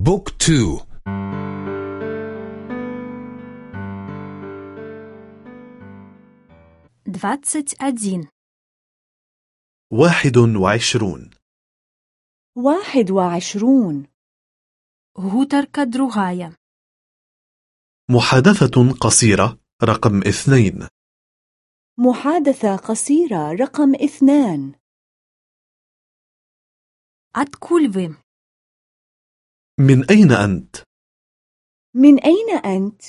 بوك تو двадцать один واحد وعشرون واحد وعشرون гутарка другая محادثة قصيرة رقم اثنين محادثة قصيرة رقم اثنان откуль вы من أين أنت؟ من أين أنت؟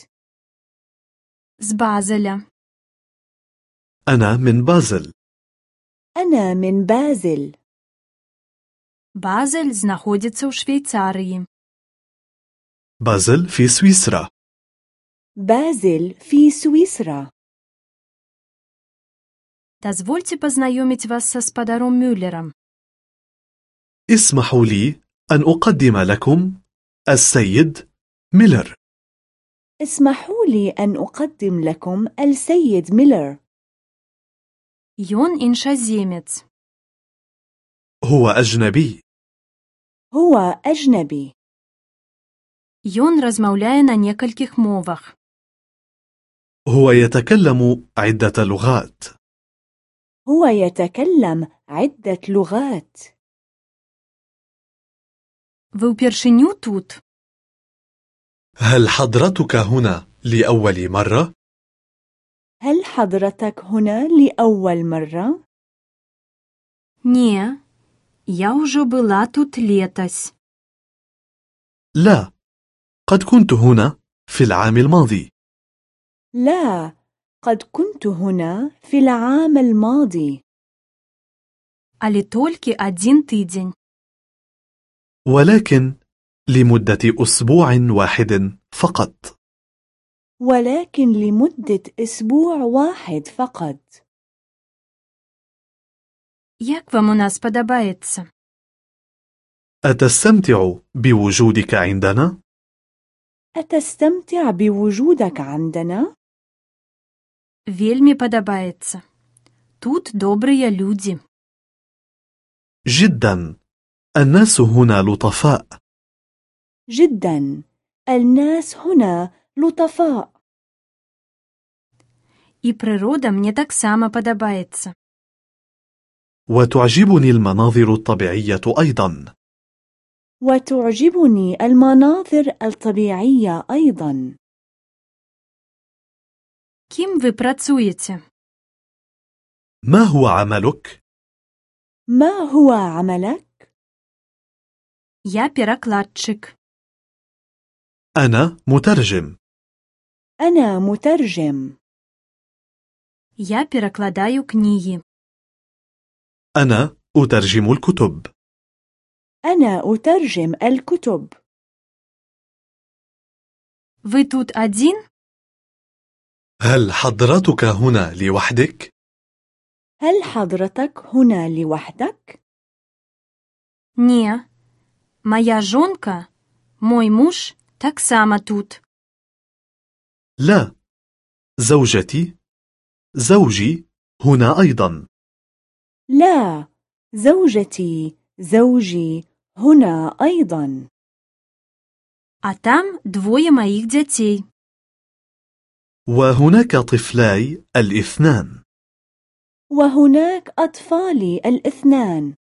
з Базеля أنا من بازل أنا من بازل Базель знаходзіцца ў Швейцарыі بازل في سويسرا بازل في سويسرا дазвольце пазнаёміць вас са спадаром Мюллерам اسمحوا لي أن أقدم لكم السيد ميلر اسمحوا لي أن أقدم لكم السيد ميلر Ён іншаземец هو أجنبي هو أجنبي Ён размаўляе на некалькіх мовах هو يتكلم عدة лугат. هو يتكلم عدة لغات Вы ўпершыню тут هل حضرتك هنا لأول مرة؟ هل حضرتك هنا لأول مرة؟ Не я ўжо была тут летась لا قد كنت هنا في العام الماضي لا قد كنت هنا في العام الماضي але толькі адзін тыдзень ولكن لمدة أسبوع واحد فقط ولكن لمدة أسبوع واحد فقط Як вам у нас падабаецца? أتستمتع بوجودك عندنا؟ أتستمتع بوجودك عندنا؟ Вельмі падабаецца. Тут добрыя людзі. جدا الناس هنا لطفاء جدا الناس هنا لطفاء І прырода мне таксама падабаецца. وتعجبني المناظر الطبيعية أيضا وتعجبني المناظر الطبيعية أيضا Кім вы працуеце? ما هو عملك؟ ما هو عملك؟ Я перакладчык. أنا مترجم أنا مترجم Я перакладаю кнігі. أنا أترجم الكتب أنا أترجم الكتب Вы тут адзін? هل حضرتك هنا لوحدك؟ هل حضرتك هنا لوحدك؟ Не. Мая жонка, мой муж таксама тут. لا زوجتي زوجي هنا أيضا لا زوجتي زوجي هنا أيضا А там двое маіх дзяцей. وهناك طفلاي الاثنان وهناك أطفالي الاثنان